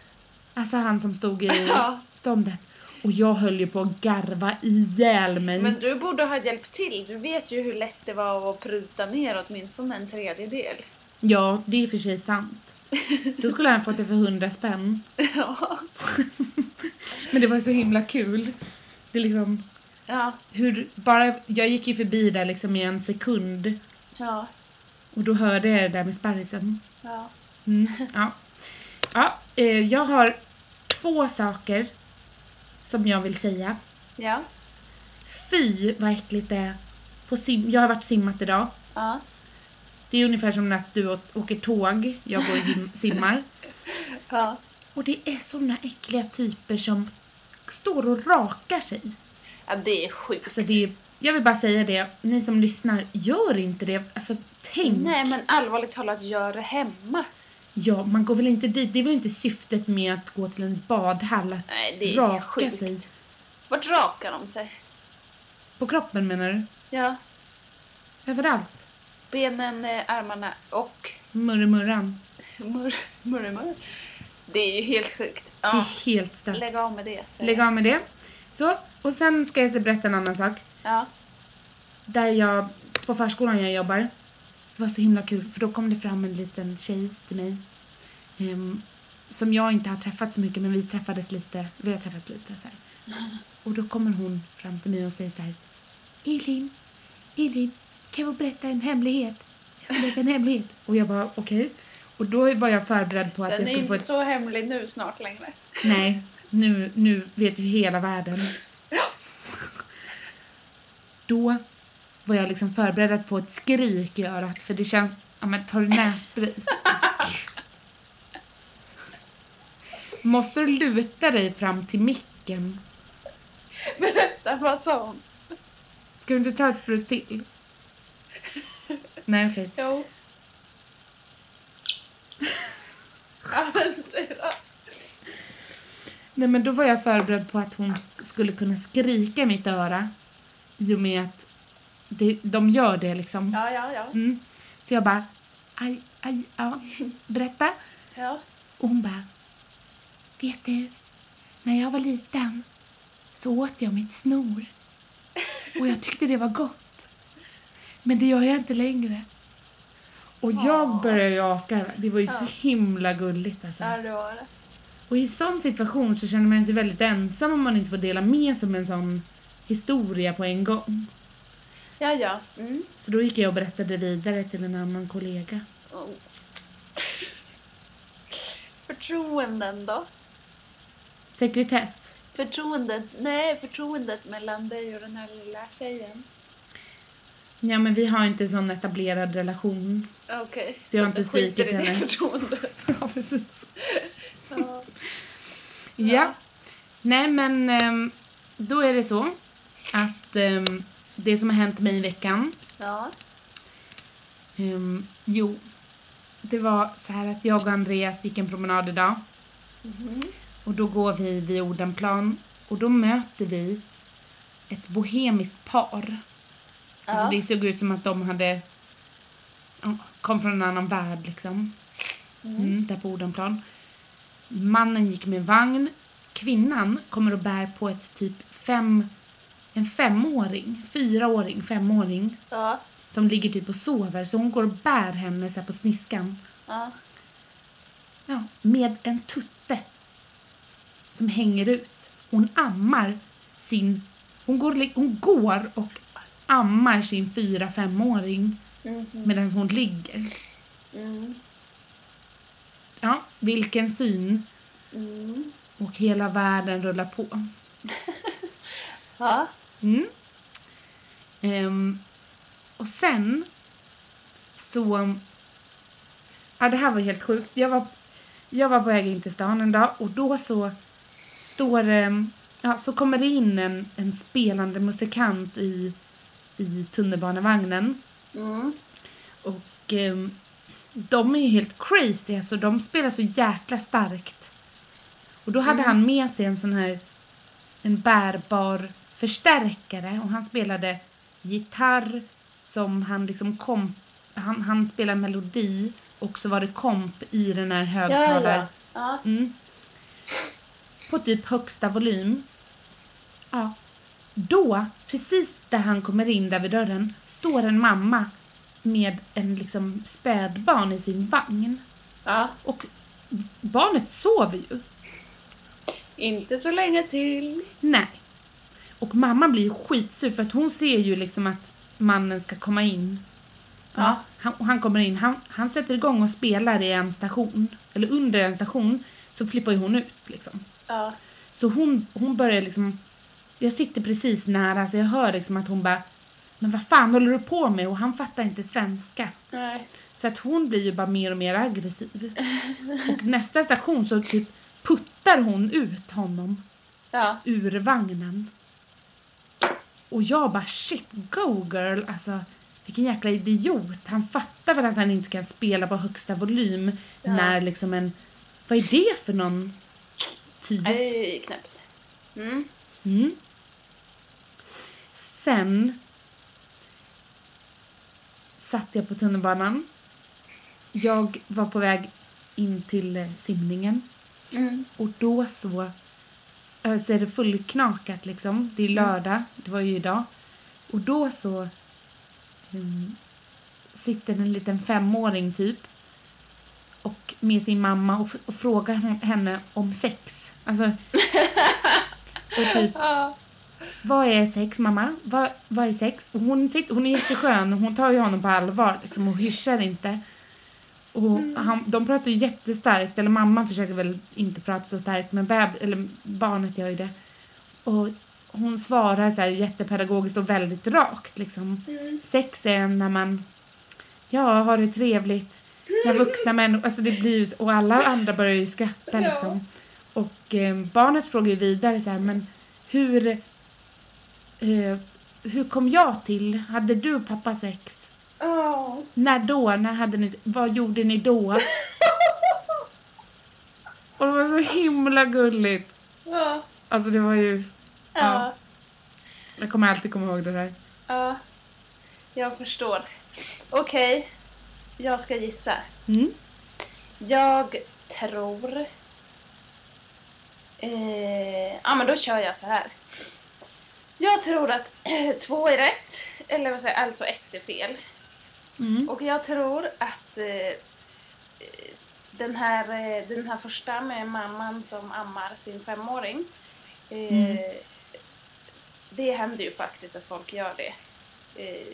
Alltså han som stod i Ja. ståndet. Och jag höll ju på att garva ihjäl mig. Men du borde ha hjälpt till. Du vet ju hur lätt det var att pruta ner åtminstone en tredjedel. Ja, det är i och för sig sant. Då skulle han fått det för 100 spänn. Ja. Men det var så himla kul. Det är liksom Ja. hur, bara, jag gick ju förbi där liksom i en sekund Ja. och då hörde jag det där med sparrisen. Ja. Mm, ja. Ja, eh, jag har två saker som jag vill säga. Ja. Fy vad äckligt det är. På sim- jag har varit simmat idag. Ja. Det är ungefär som att du åker tåg, jag går och simmar. Ja. Och det är såna äckliga typer som står och rakar sig. Ja, det är sjukt. Alltså det är, jag vill bara säga det, ni som lyssnar, gör inte det. Alltså tänk. Nej, men allvarligt talat, gör det hemma. Ja, man går väl inte dit. Det är väl inte syftet med att gå till en badhall att Nej, det är raka sjukt. sig. Vart rakar de sig? På kroppen menar du? Ja. Överallt? Benen, eh, armarna och... Murremurran. Mur, murmur. Det är ju helt sjukt. Det är Ja, helt stört. lägg av med det. Lägg av med det. Så, och sen ska jag berätta en annan sak. Ja. Där jag, på förskolan jag jobbar, så var det så himla kul för då kom det fram en liten tjej till mig. ehm, som jag inte har träffat så mycket men vi träffades lite, vi har träffats lite så här. Och då kommer hon fram till mig och säger så här. Elin, Elin, kan jag få berätta en hemlighet? Jag ska berätta en hemlighet. Och jag bara okej. Och då var jag förberedd på att Den jag är skulle få inte ett så hemlig nu snart längre. Nej, nu, nu vet ju hela världen. Då var jag liksom förberedd att få ett skrik i örat för det känns, ja men tar du nässpray? Måste du luta dig fram till micken? Berätta, vad sa hon? Ska du inte ta ett sprut till? Nej okej. Jo. Säg då. Nej men då var jag förberedd på att hon skulle kunna skrika i mitt öra. I och med att det, de gör det liksom. Ja, ja, ja. Mm. Så jag bara, aj, aj, ja, berätta. ja. Och hon bara, vet du, när jag var liten så åt jag mitt snor. Och jag tyckte det var gott. Men det gör jag inte längre. Och jag började ju asgarva. Det var ju så himla gulligt alltså. Ja, det var det. Och i sån situation så känner man sig väldigt ensam om man inte får dela med sig av en sån historia på en gång. Ja, ja. Mm. Så då gick jag och berättade vidare till en annan kollega. Oh. Förtroenden då? Sekretess. Förtroendet, nej, förtroendet mellan dig och den här lilla tjejen. Ja men vi har inte en sån etablerad relation. Okej. Så jag har inte att du skiter svikit i det förtroendet. Ja precis. Ja. Ja. Nej men ehm, då är det så att ehm, det som har hänt mig i veckan, ja. ehm, jo, det var så här att jag och Andreas gick en promenad idag Mhm. och då går vi vid Odenplan och då möter vi ett bohemiskt par. Alltså Ja. det såg ut som att de hade kom från en annan värld liksom. Mm. Mm, där på Odenplan. Mannen gick med vagn. Kvinnan kommer och bär på ett typ fem, en femåring, fyraåring, femåring Ja. som ligger typ och sover. Så hon går och bär henne så här på sniskan. Ja. Ja, med en tutte som hänger ut. Hon ammar sin... Hon går, hon går och ammar sin fyra femåring Mhm. medan hon ligger. Mm. Ja, vilken syn. Mm. Och hela världen rullar på. Ja. Mm. Ehm, och sen så... Ja, det här var helt sjukt. Jag var, jag var på väg in till stan en dag och då så står ehm, Ja, så kommer det in en, en spelande musikant i, i tunnelbanevagnen. Mm. Och ehm, de är ju helt crazy, alltså de spelar så jäkla starkt. Och då hade Mm. han med sig en sån här, en bärbar förstärkare och han spelade gitarr som han liksom kom, han, han spelade melodi och så var det komp i den här Ja, högtalar. ja. ja. Mm. På typ högsta volym. Ja. Då, precis där han kommer in där vid dörren, står en mamma med en liksom spädbarn i sin vagn. ja. Och barnet sover ju. Inte så länge till. Nej. Och mamma blir ju skitsur för att hon ser ju liksom att mannen ska komma in. Ja. Han, och han kommer in, han, han sätter igång och spelar i en station. Eller under en station så flippar ju hon ut liksom. Ja. Så hon, hon börjar liksom, jag sitter precis nära så jag hör liksom att hon bara men vad fan håller du på med? Och han fattar inte svenska. Nej. Så att hon blir ju bara mer och mer aggressiv. Och nästa station så typ puttar hon ut honom Ja. ur vagnen. Och jag bara shit, go girl. Alltså vilken jäkla idiot. Han fattar väl att han inte kan spela på högsta volym Ja. när liksom en, vad är det för någon typ? Nej, knäppt. Mm. Mm. Sen satt jag på tunnelbanan. Jag var på väg in till simningen. Mm. Och då så, så är det fullknakat liksom. Det är lördag, det var ju idag. Och då så mm, sitter en liten femåring typ och med sin mamma och, och frågar henne om sex. Alltså, och typ vad är sex mamma? Vad, vad är sex? Och hon, sitter, hon är jätteskön och hon tar ju honom på allvar liksom, och hyschar inte. Och han, de pratar ju jättestarkt, eller mamman försöker väl inte prata så starkt men beb, eller barnet gör ju det. Och hon svarar så här jättepedagogiskt och väldigt rakt liksom. Sex är när man, ja, har det trevligt. När vuxna människor, alltså det blir ju, och alla andra börjar ju skratta liksom. Och eh, barnet frågar ju vidare så här, men hur, eh, hur kom jag till? Hade du pappa sex? Ja. När då? När hade ni, vad gjorde ni då? Och det var så himla gulligt. Ja. Alltså det var ju, Ja. jag kommer alltid komma ihåg det där. Ja. Jag förstår. Okej. Jag ska gissa. Mm. Jag tror... Eh, ja, men då kör jag så här. Jag tror att två är rätt, eller vad säger alltså ett är fel. Mm. Och jag tror att eh, eh, den, här, eh, den här första med mamman som ammar sin femåring. Eh, Mm. Det händer ju faktiskt att folk gör det. Eh,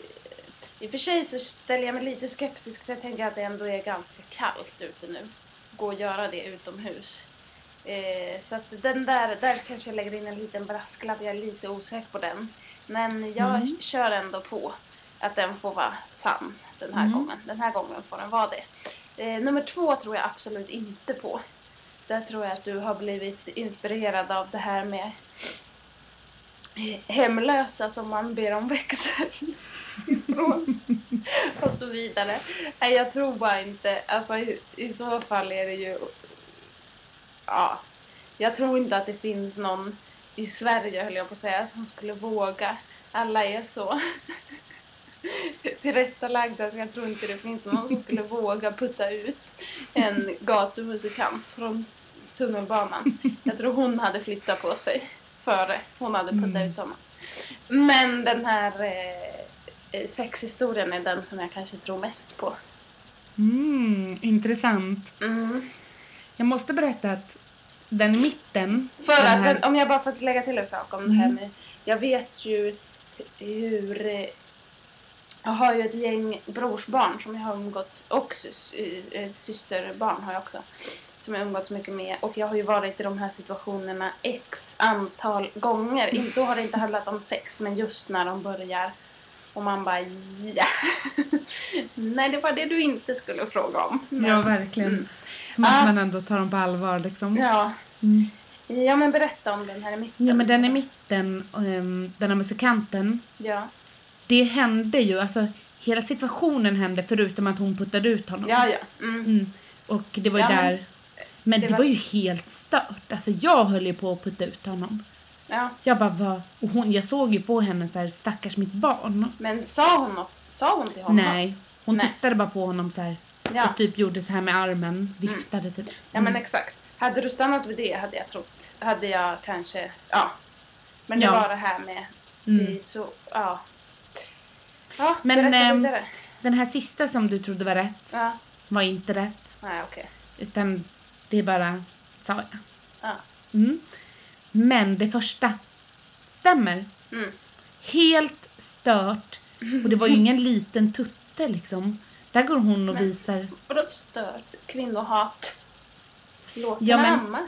I och för sig så ställer jag mig lite skeptisk för jag tänker att det ändå är ganska kallt ute nu. Gå och göra det utomhus. Eh, så att den där, där kanske jag lägger in en liten brasklapp, jag är lite osäker på den. Men jag Mm. kör ändå på att den får vara sann den här Mm. gången. Den här gången får den vara det. Eh, nummer två tror jag absolut inte på. Där tror jag att du har blivit inspirerad av det här med eh, hemlösa som man ber om växel ifrån och så vidare. Nej, jag tror bara inte, alltså i, i så fall är det ju, ja, jag tror inte att det finns någon i Sverige höll jag på att säga som skulle våga. Alla är så tillrättalagda så jag tror inte det finns någon som skulle våga putta ut en gatumusikant från tunnelbanan. Jag tror hon hade flyttat på sig före hon hade puttat Mm. ut honom. Men den här eh, eh, sexhistorien är den som jag kanske tror mest på. Mm, intressant. Mm. Jag måste berätta att den mitten, För den här- om jag bara får lägga till en sak om det här Mm. med, jag vet ju hur, eh, jag har ju ett gäng brorsbarn som jag har umgåtts, och eh, ett systerbarn har jag också, som jag umgåtts mycket med och jag har ju varit i de här situationerna x antal gånger. Då har det inte handlat om sex men just när de börjar och man bara ja. Nej det var det du inte skulle fråga om. Men- ja verkligen, Mm. så måste Ah. man ändå ta dem på allvar liksom. Ja. Mm. ja men berätta om den här i mitten. Ja men den i mitten, ehm, den här musikanten, Ja. Det hände ju, alltså hela situationen hände förutom att hon puttade ut honom. Ja, ja. Mm. Mm. Och det var ju Ja, där, men det, det var... var- ju helt stört. Alltså jag höll ju på att putta ut honom. ja. Jag bara var, och hon, jag såg ju på henne så här, stackars mitt barn. Men sa hon något? Sa hon till honom? Nej, hon Nej. tittade bara på honom så här Ja, och typ gjorde så här med armen, viftade typ. ja men exakt. Hade du stannat vid det hade jag trott. Hade jag kanske, ja. Men det Ja. var det här med, Mm. det är så, ja. Ja, Men, berätta ehm. Den här sista som du trodde var rätt Ja, var inte rätt. nej okej. Utan det bara sa jag. Ja. Mm. Men det första stämmer. Mm. Helt stört. Och det var ju ingen liten tutte liksom. Där går hon och Men- visar. Och då stör kvinnohat. Låt Ja, men- amma.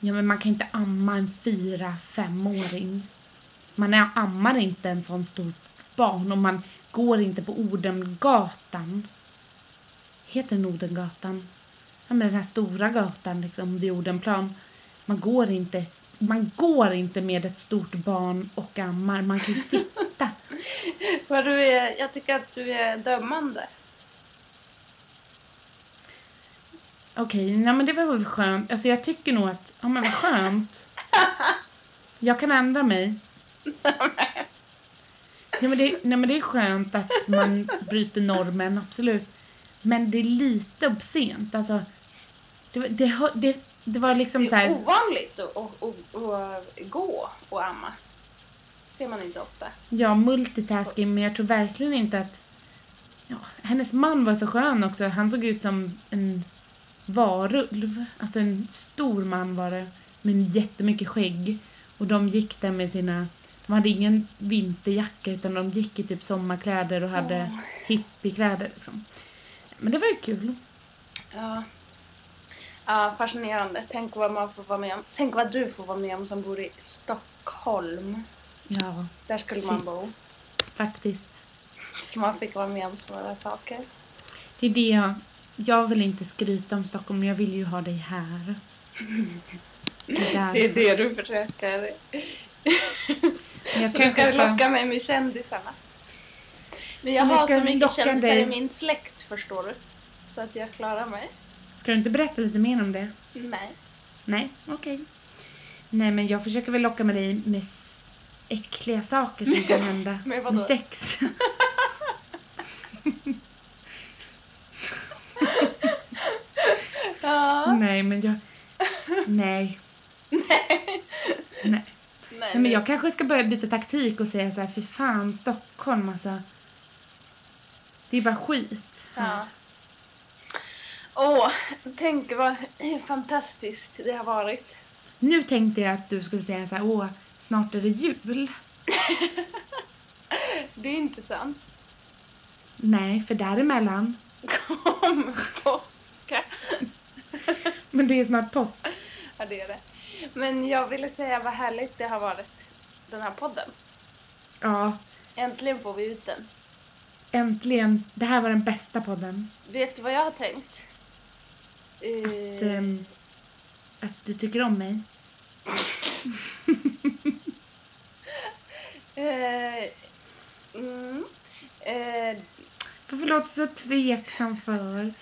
Ja men man kan inte amma en fyra, femåring. Man är, ammar inte en sån stor barn och man går inte på Odengatan. Heter den Odengatan? Ja men den här stora gatan liksom vid Odenplan. Man går inte, man går inte med ett stort barn och ammar. Man kan sitta. För du är, jag tycker att du är dömande. Okej, nej men det var väl skönt. Alltså jag tycker nog att, ja men vad skönt. Jag kan ändra mig. Ja, men det, nej men det är skönt att man bryter normen, absolut. Men det är lite obscent. Alltså, det, var- det, det, det var liksom Det så här... är ovanligt att, att, gå och amma. ser man inte ofta. Ja, multitasking, men jag tror verkligen inte att... Ja, hennes man var så skön också. Han såg ut som en varulv. Alltså en stor man var det, med jättemycket skägg. Och de gick där med sina... De hade ingen vinterjacka utan de gick i typ sommarkläder och hade Åh. hippiekläder liksom. Men det var ju kul. Ja. ja, fascinerande. Tänk vad man får vara med om. Tänk vad du får vara med om som bor i Stockholm. Ja, Där skulle man Shit. bo. faktiskt. Så man fick vara med om sådana saker. Det är det jag... Jag vill inte skryta om Stockholm, men jag vill ju ha dig här. Det är. Det är det du försöker. Jag Så du ska locka mig med kändisarna. Men jag Men har så mycket kändisar dig. i min släkt förstår du. Så att jag klarar mig. Ska du inte berätta lite mer om det? Nej. Nej, okej. Nej, men jag försöker väl locka med dig med äckliga saker som kan Med- hända. med vadå? sex. Ja. Nej, men jag... Nej. Nej. Nej, Nej, men jag kanske ska börja byta taktik och säga så här, fy fan, Stockholm alltså. Det är bara skit. Ja. Åh, tänk vad fantastiskt det har varit. Nu tänkte jag att du skulle säga så här, åh, snart är det jul. Det är inte sant. Nej, för däremellan. Kom påska. Men det är snart påsk. Ja, det är det. Men jag ville säga vad härligt det har varit, den här podden. Ja, Äntligen får vi ut den. äntligen. Det här var den bästa podden. Vet du vad jag har tänkt? Eh, Att, ehm, att du tycker om mig. eh, mm, eh, Varför låter du så tveksam för?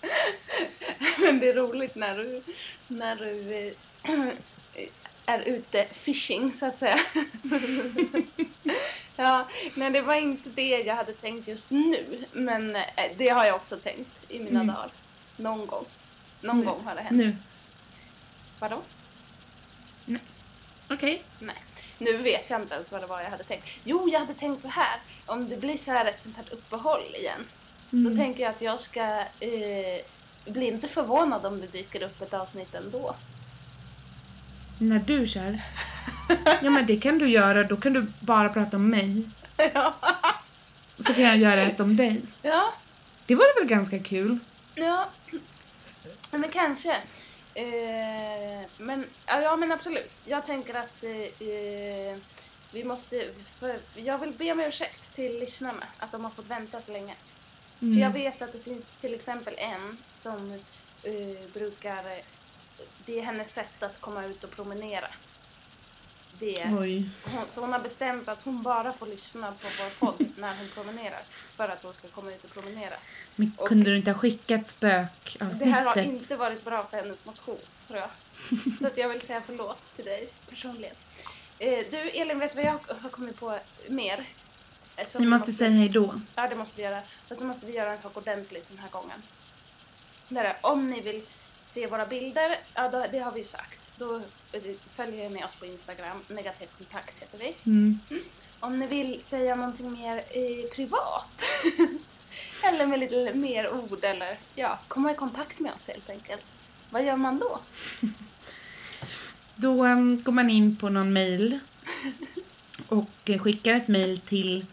men det är roligt när du, när du eh, är ute fishing, så att säga. ja, men det var inte det jag hade tänkt just nu. Men eh, det har jag också tänkt i mina Mm. dagar. Någon gång. Någon Nu. gång har det hänt. Nu. Vadå? Okej. Nej. Nu vet jag inte ens vad det var jag hade tänkt. Jo, jag hade tänkt så här. Om det blir så här ett sånt här uppehåll igen. Då Mm. tänker jag att jag ska eh, bli inte förvånad om det dyker upp ett avsnitt ändå. När du kör? Ja, men det kan du göra. Då kan du bara prata om mig. ja. Så kan jag göra ett om dig. ja. Det var väl ganska kul? Ja, men kanske. Eh, men, ja, men absolut. Jag tänker att eh, vi måste... För, jag vill be om ursäkt till lyssnarna att de har fått vänta så länge. Mm. För jag vet att det finns till exempel en som eh, brukar... Det är hennes sätt att komma ut och promenera. Det hon, så hon har bestämt att hon bara får lyssna på vår podd när hon promenerar. För att hon ska komma ut och promenera. Men Och- kunde du inte ha skickat Det här har spökavsnittet? inte varit bra för hennes motion, tror jag. Så att jag vill säga förlåt till dig personligen. Eh, du, Elin, vet vad jag har kommit på mer? Eh, som Ni måste säga hej då. Ja, det måste vi göra. Och så måste vi göra en sak ordentligt den här gången. Det är, om ni vill se våra bilder, ja, då, det har vi ju sagt. Då eh, följer ni med oss på Instagram. Negativ kontakt heter vi. Mm. Om ni vill säga någonting mer eh, privat. eller med lite mer ord eller ja, komma i kontakt med oss helt enkelt. Vad gör man då? Då um, går man in på någon mail och skickar ett mail till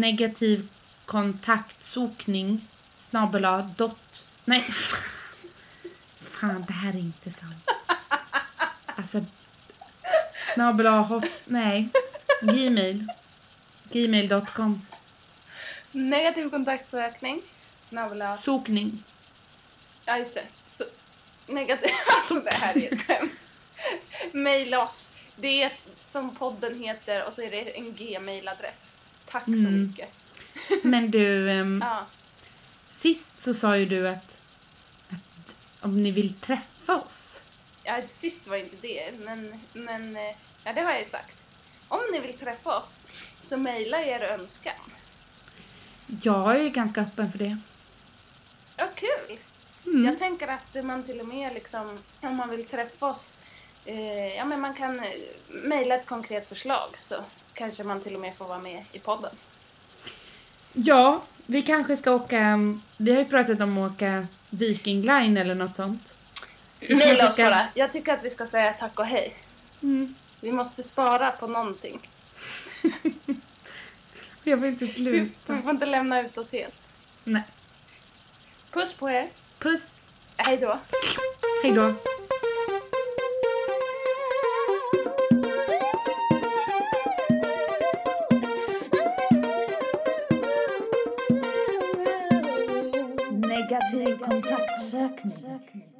negativ kontaktsokning snabela dot... Nej. Fan, det här är inte sant. Alltså... Snabela hot... Nej. Gmail. Gmail.com. Negativ kontaktsökning. Snabbla. Sokning. Ja, just det. Så, negativ. Alltså det här är ett skämt. Maila oss. Det är som podden heter och så är det en gmail-adress. Tack så Mm. mycket. Men du, um, Ja. sist så sa ju du att, att om ni vill träffa oss. ja, sist var inte det, men, men eh, ja, det har jag ju sagt. Om ni vill träffa oss så mejla er önskan. Jag är ganska öppen för det. Ja, kul! Mm. Jag tänker att man till och med liksom, om man vill träffa oss, eh, ja men man kan eh, mejla ett konkret förslag så kanske man till och med får vara med i podden. Ja, vi kanske ska åka, vi har ju pratat om att åka Viking Line eller något sånt. Mejla oss bara. Jag tycker att vi ska säga tack och hej. Mm. Vi måste spara på någonting. Jag vill inte sluta. vi får inte lämna ut oss helt. Nej. Puss på er. Puss, Hej då. hej då. Negativ kontaktsökning.